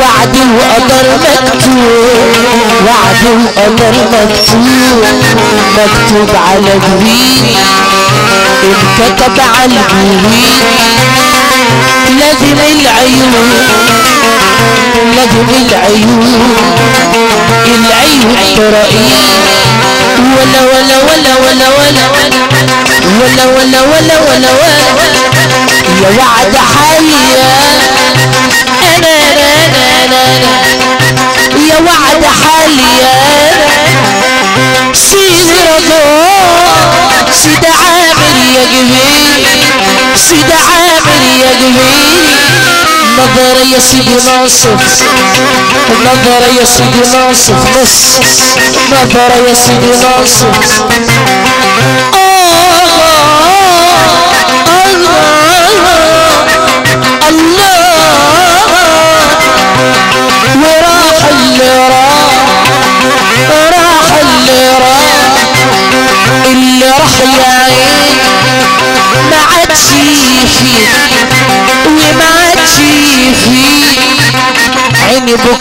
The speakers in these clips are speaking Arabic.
وعد وقدر مكتوب. وعد وقدر مكتوب. مكتوب على جبين انكتب على الجبين لازم العيون. لازم العيون. العيون ترائي ولا ولا ولا ولا ولا ولا ولا ولا ولا ولا. يا وعد حيا. يا وعد حاليا. سيد رضا سيد عامر يا جميل سيد عامر يا جميل نظر يا سيدي ناصف نظر يا سيدي ناصف بس نظر يا سيدي ناصف.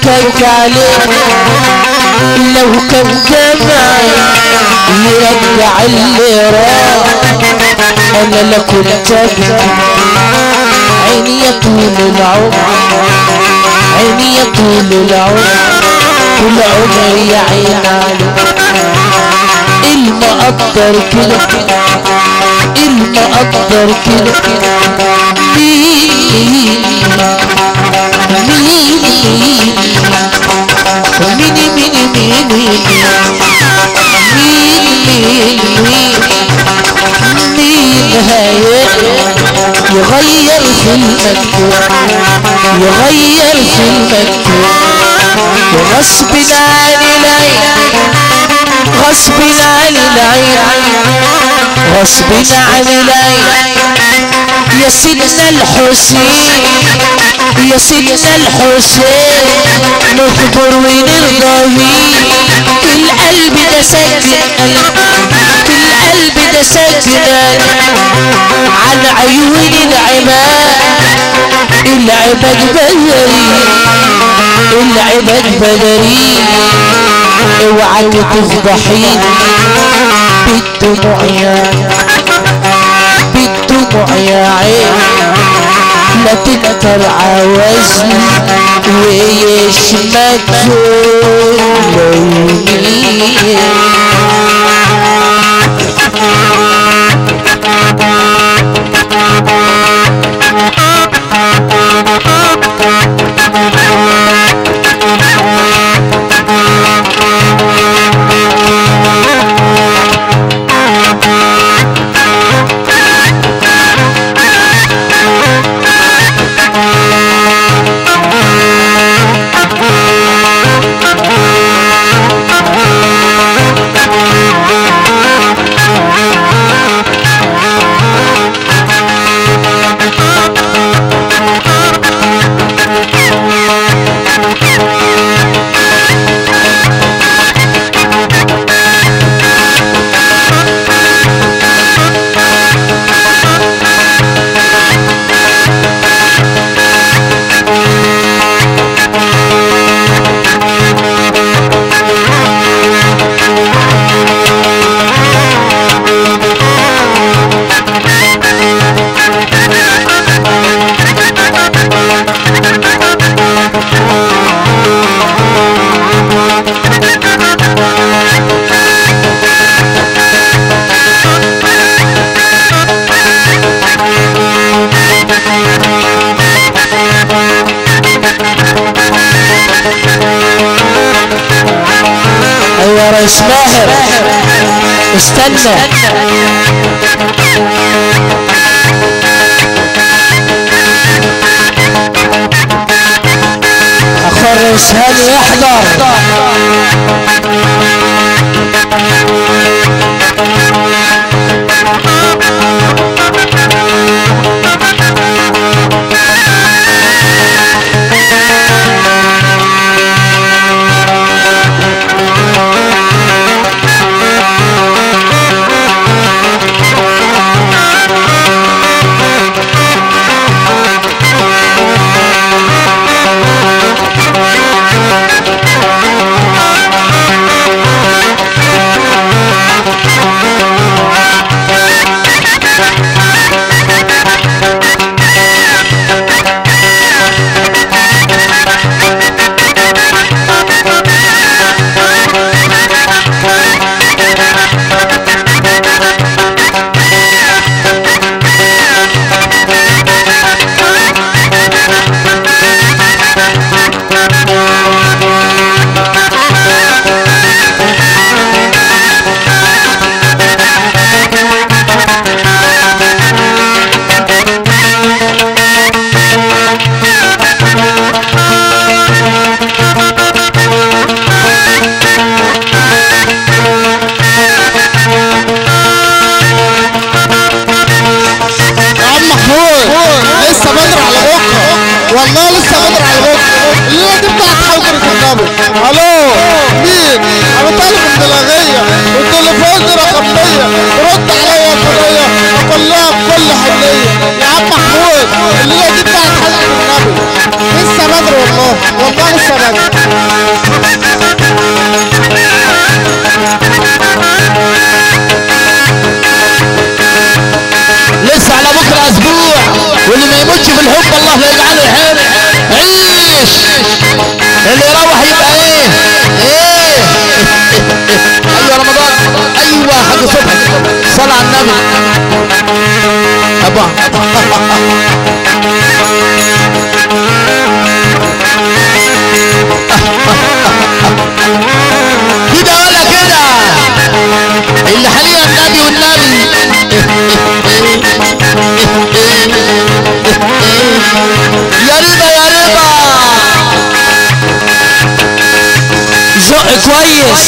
بكاك عليه لو كان جمعي يرجع اللي راح أنا لا كنت ابكي عيني طول العمر. عيني طول العمر. طول عمري عين علي إلما أقدر كده. إلما أقدر كده. مين؟ مين؟ مين يغير في المكتوب يغير في المكتوب وغصب عن العين غصب عن العين غصب عن العين يا سيدنا الحسين. يا سيدنا الحسين. نكبر ونرضى بيه القلب ده سجن القلب ده سجن عن عيون العباد العباد بدري. العباد بدري. اوعى تفضحين بالدموع. يا دموع يا عين لا تكتر عوزني ويشمت كل يومين ريس ماهر استنى. اخو الريس هاني يحضر كده ولا كده اللي حاليا النبي والنبي يا رضا يا رضا زق كويس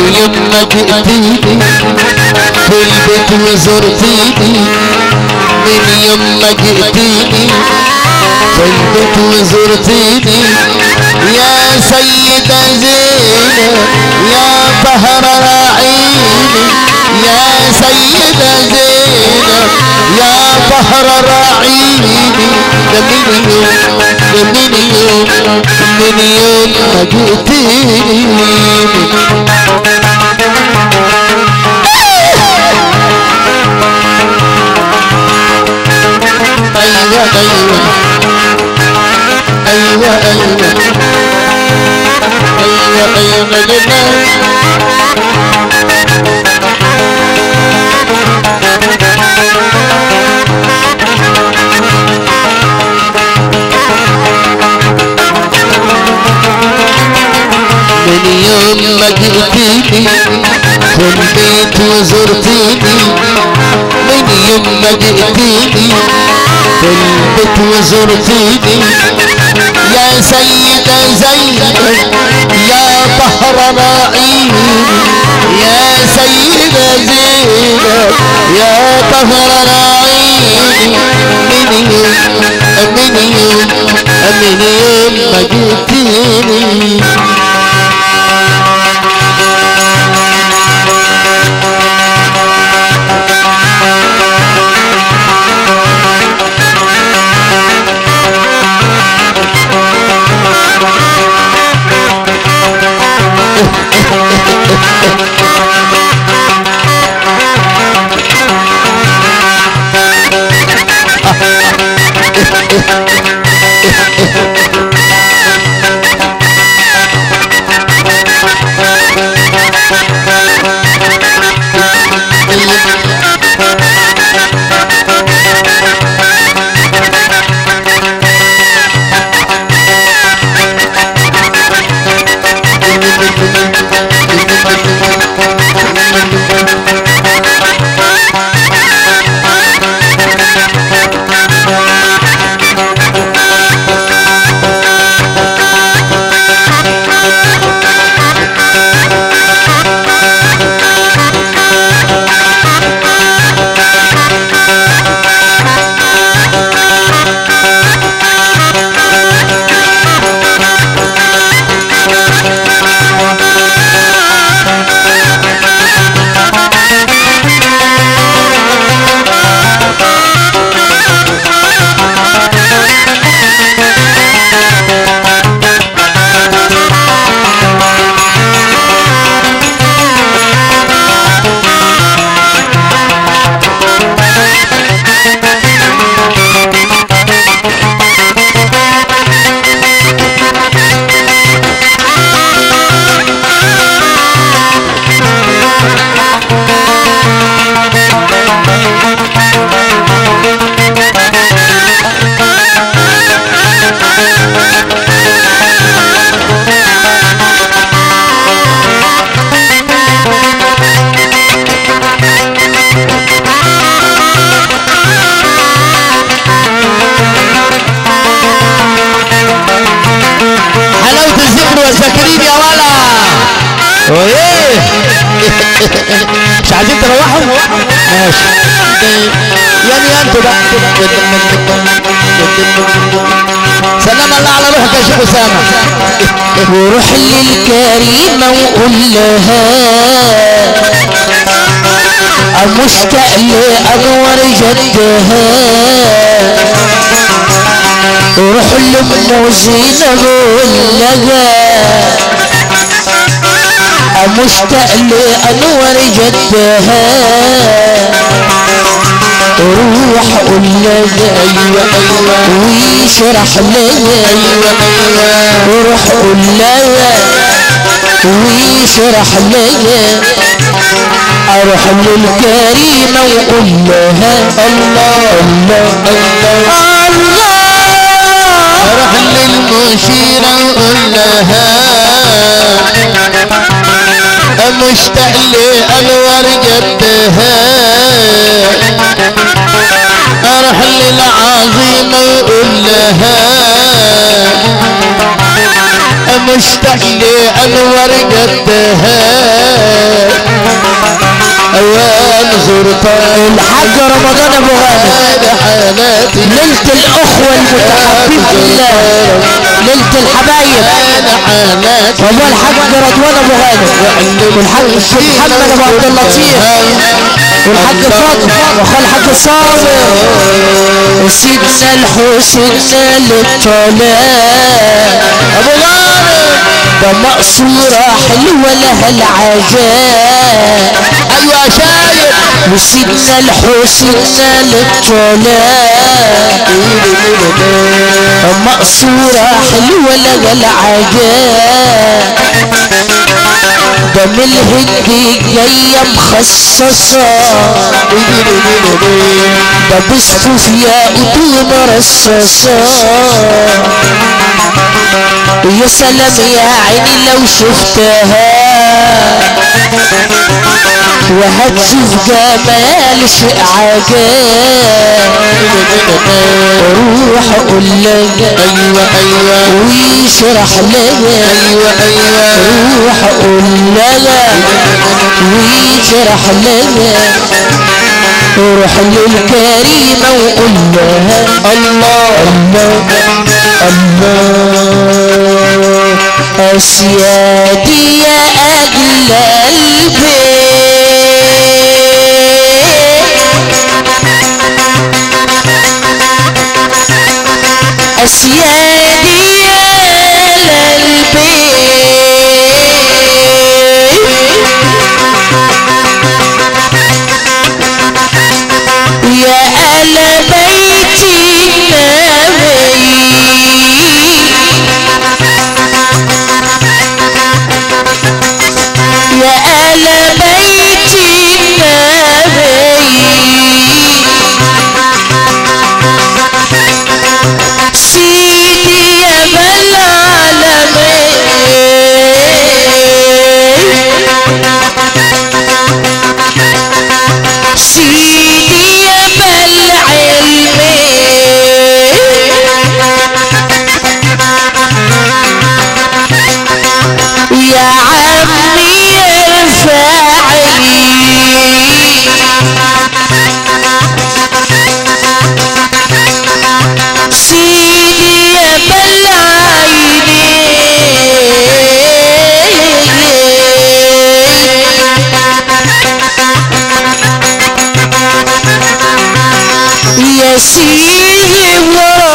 ما جئتيني في البيت وزرتيني من يوم ما جئتيني في البيت وزرتيني يا سيدة زينة يا طهر راعيني يا سيدة زينة يا طهر راعيني ده من يوم ده من يوم من يوم ما جئتيني أيوه أيوه أيوه أيوه أيوه أيوه أيوه من يوم ما جئتيني في البيت وزرتيني من يوم ما جئتيني في البيت وزرتيني يا سيدة زينب يا طهر راعيني يا سيدة زينب يا طهر راعيني من يوم من يوم ما جئتيني شيخ أسامة. وروح للكريمة وقول لها. مشتاق لأنور جدها. روح لأم زينب وقول لها. مشتاق لأنور جدها. روح قول لها أيوه ويشرح لها أيوه روح قول لها ويشرح لها أروح للكريمة وقول لها الله الله الله. الله أروح للمشيرة وقول لها مشتاق لأنوار جدها. للعظيمة وقول لها مشتاق لأنوار جدها أوان زرتها الحاج رمضان أبو غانم حالاتي. ليلة الأخوة المتحبين في الله. ليلة الحبايب. هو الحاج رضوان أبو غانم والحاج محمد أبو عبد اللطيف. والحاج فاطمة واخويا الحاج صابر سيدنا الحسين للطلاق أبو غانم ده مقصورة حلوة لها العجاب أيوه يا شايب. وسيدنا الحسين للطلاق مقصورة حلوة لها العجاب ده من الهند جاية مخصصة. ده بصفوف يا قدوم مرصصة. يا سلام يا عيني لو شفتها. وهتشوف جمال شيء عجاب روح قول لها أيوه أيوه. ويشرح لها أيوه أيوه. روح قول لها ويشرح لها روح للكريمة وقول لها الله. الله الله. أسيادي يا أجل البيت. أسيادي بالعينين يا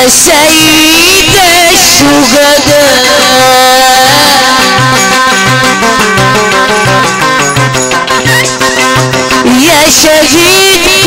يا سيد الشهداء. يا شهيد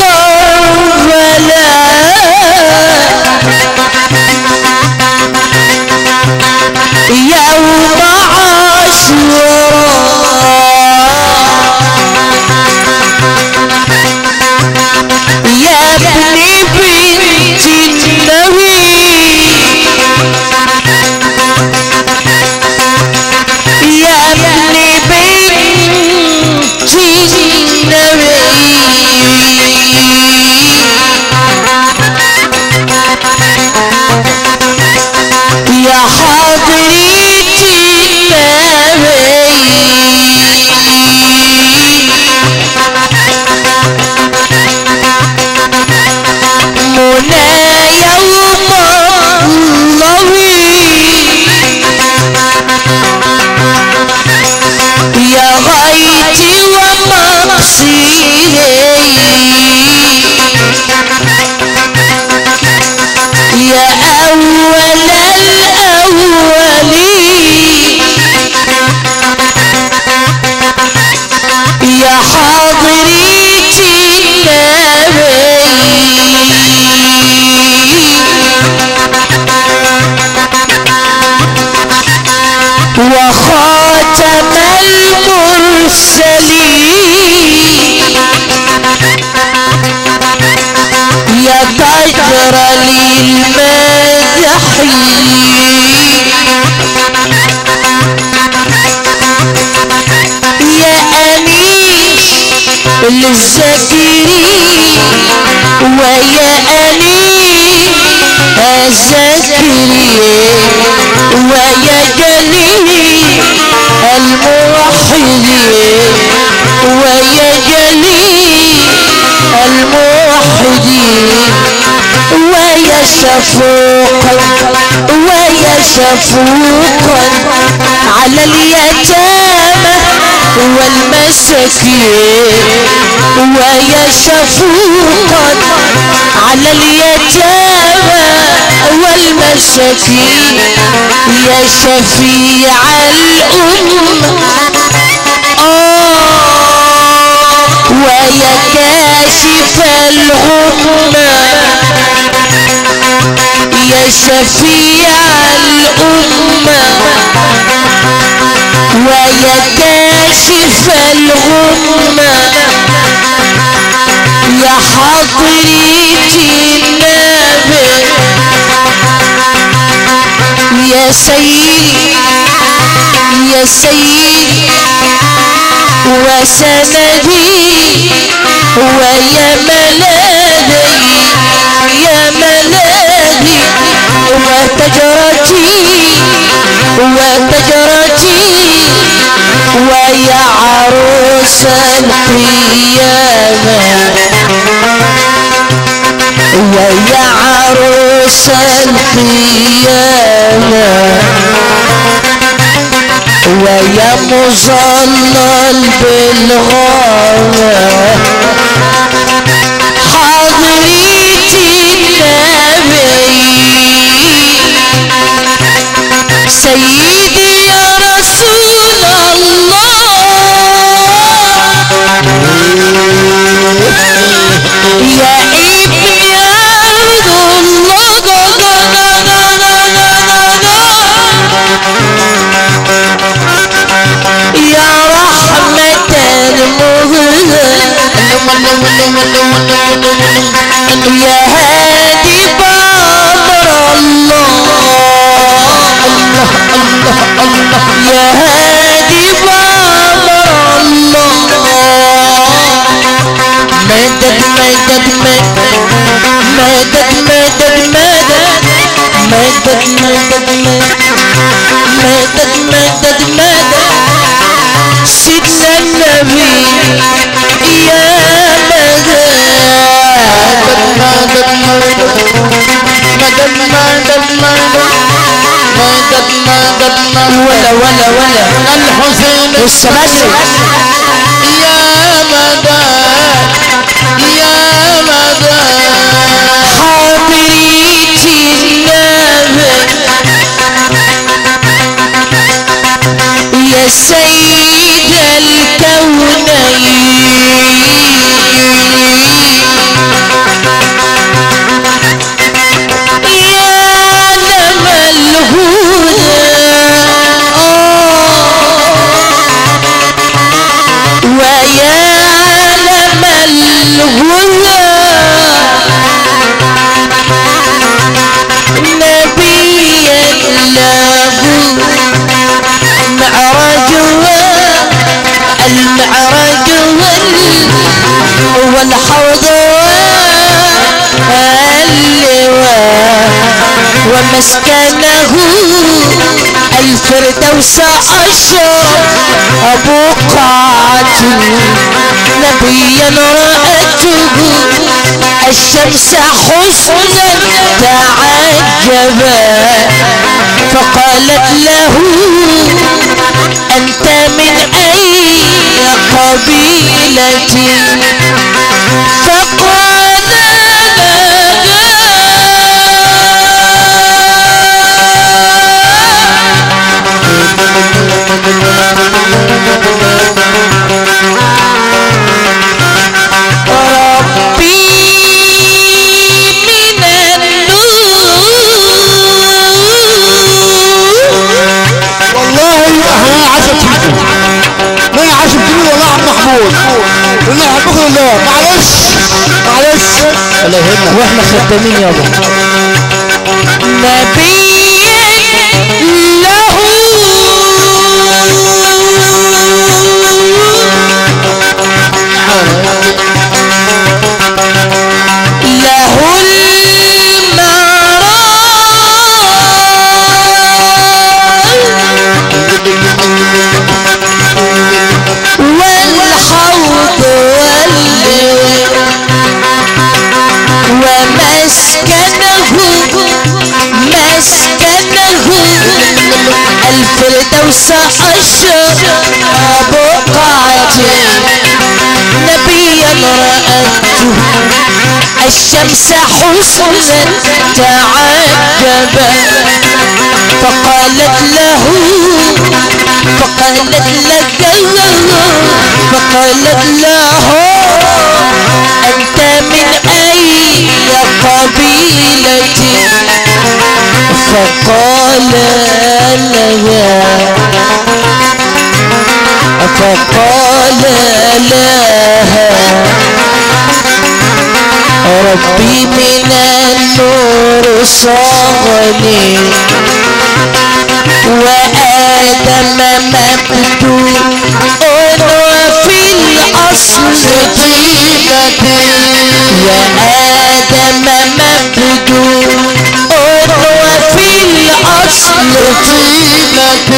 One. الزكري ويا أنيس الزكري ويا جليل الموحدين ويا جليل الموحدين ويا شفوقا ويا شفوقا على اليتامى. والمساكين ويا شفوقا على اليتامى والمساكين. يا شفيع الأمة آه ويا كاشف الغمة. يا شفيع الأمة ويا كاشف الغمة يا حضرتي النبي يا سيدي يا سيدي وسندي ويا ملاذي وتجرتي وتجرتي ويا عروس القيامة. ويا عروس القيامة. ويا مظلل بالغابة Yeah. لسه يا مدى يا مدى. حبيت النبي يا سيد الفردوس أشرف أبو قاتل نبيا رأته الشمس حسنا تعجبا فقالت له أنت من أي قبيلة وإحنا خدامين يابا. الفردوس أشرب قاتل نبيا رأته الشمس حسنا تعجبا فقالت له فقالت لك فقالت له أنت من أي قبيلة؟ فقال لها فقال لها. ربي من النور صغني. وآدم مبدوء وفي الأصل طيبة وآدم مبدوء وفي الأصل طيبة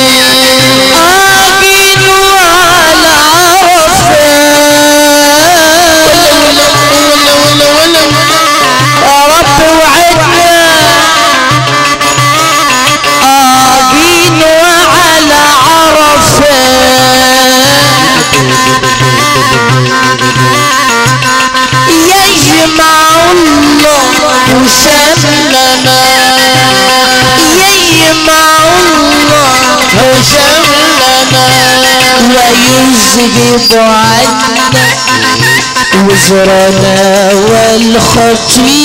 ويذهب عنا وزرنا والخطيئتين.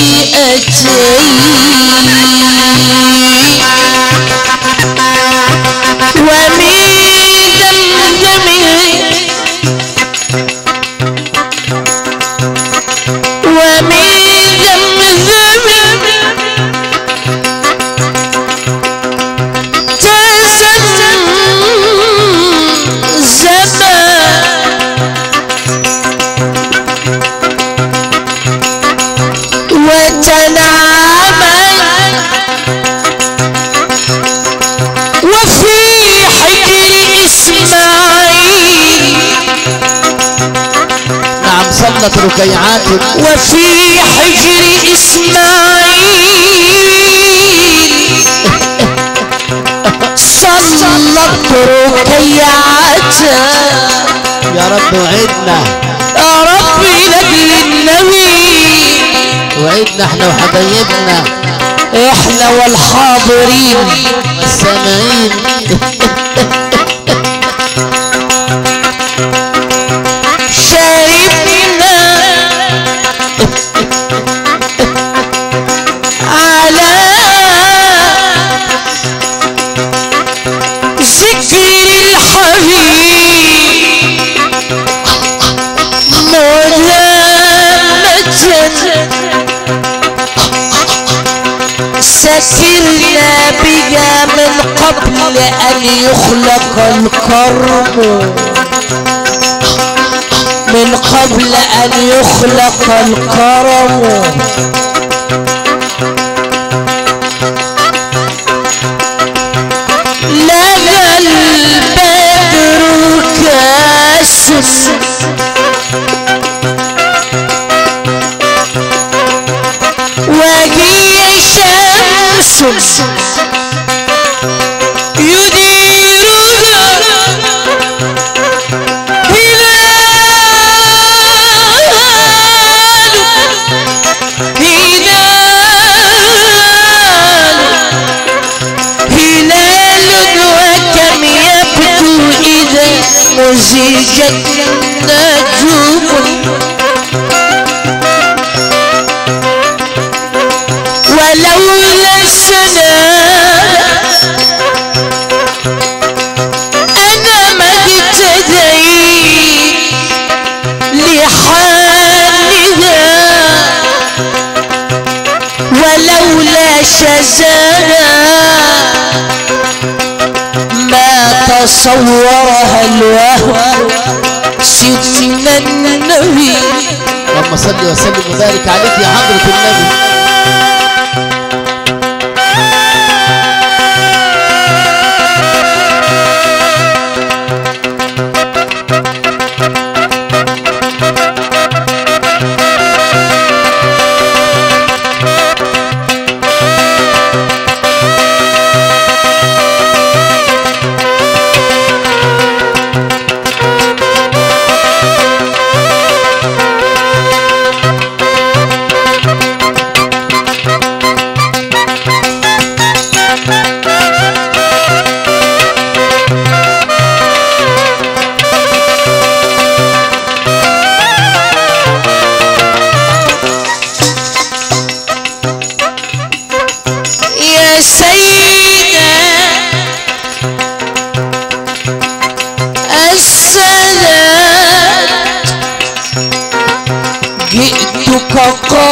نعم صلت ركيعاتك وفي حجر إسماعيل صلت ركيعته يا رب وعدنا. يا ربي لاجل النبي. وعدنا إحنا وحبايبنا. إحنا والحاضرين. السامعين سكرنا بها من قبل أن يخلق الكرم. من قبل أن يخلق الكرم. ما تصورها الوهم سيدنا النبي. اللهم صل وسلم وبارك عليك يا حضرة النبي.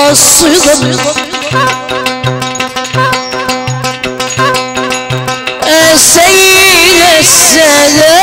قاصدا يا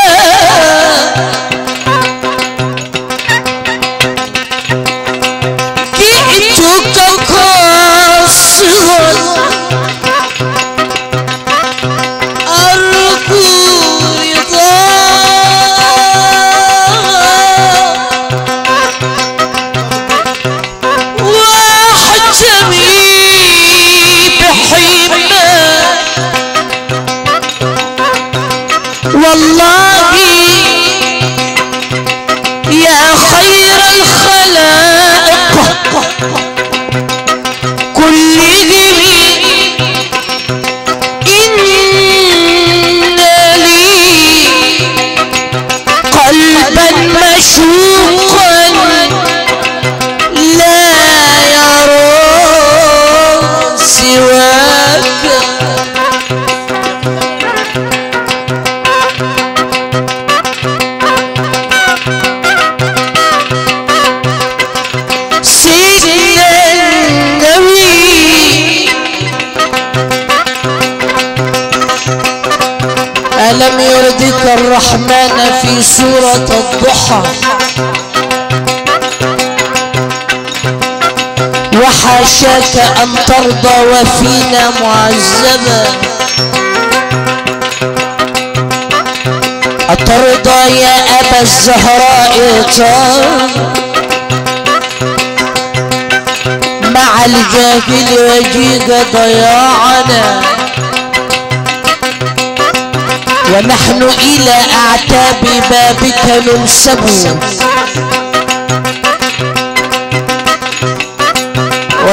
أن ترضى وفينا معذبا. أترضى يا أبا الزهراء طال مع الجاهل وجيك ضياعنا. ونحن إلى أعتاب بابك ننسب.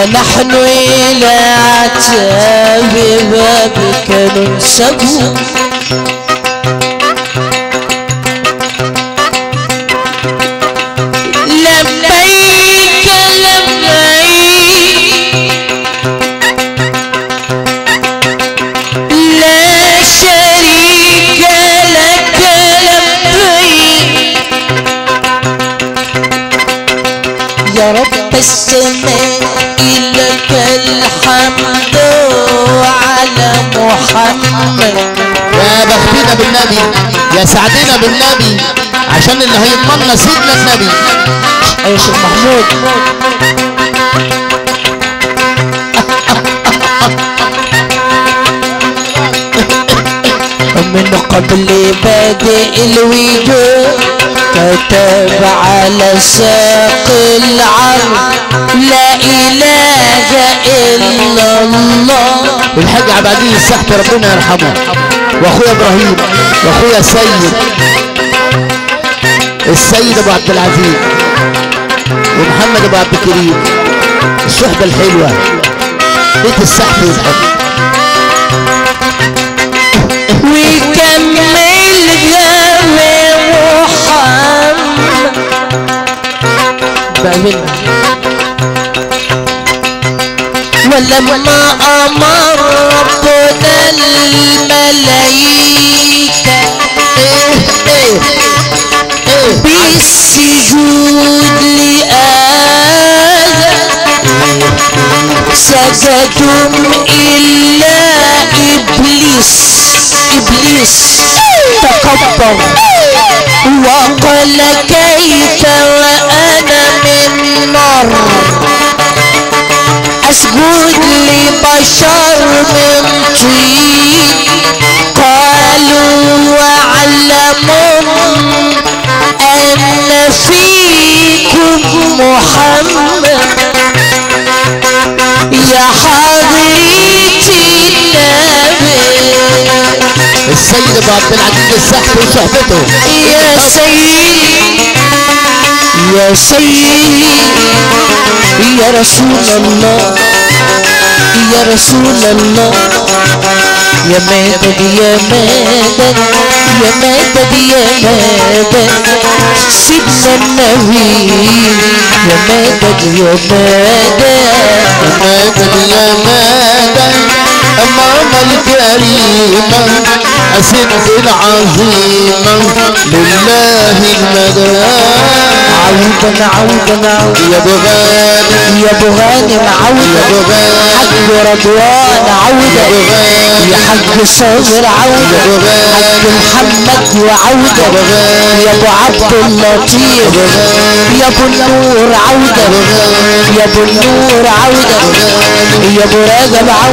ونحن إلى أعتاب بابك ننسب. لبيك لبيك لا شريك لك لبيك. يا رب بالنبي يا سعدنا بالنبي. عشان اللي هيضمننا سيدنا النبي يا شيخ محمود. من قبل بادئ الوجود كتب على ساق العرض لا إله إلا الله. والحاج عبد العزيز السحت ربنا يرحمه. واخويا إبراهيم واخويا السيد السيد ابو عبد العزيز ومحمد ابو عبد الكريم الصحبة الحلوة بيت السحت والحب ويكمل جام محمد. بقى ولما أمر ربنا الملائكة بالسجود لآدم سجدوا إلا إبليس إبليس. تكبر وقال كيف أسجد لبشر من طين. قالوا واعلموا أن فيكم محمد. يا حضرة النبي. السيد ابو عبد العزيز السحت وصحبته يا سيدي يا سيدي. يا رسول الله يا رسول الله. يا مدد يا مدد يا مدد يا مدد سيدنا النبي يا مدد يا مدد مدد يا مدد امام الكريمة اسد العظيمة لله المدد عودا عودا عودا. يا ابو غالي يا ابو غانم يا عودا ابو غالي حج رضوان عودة يا حج صابر عودة حج محمد وعودة يا ابو عبد اللطيف. يا ابو النور عودة يا ابو النور عودة يا ابو رجب عودة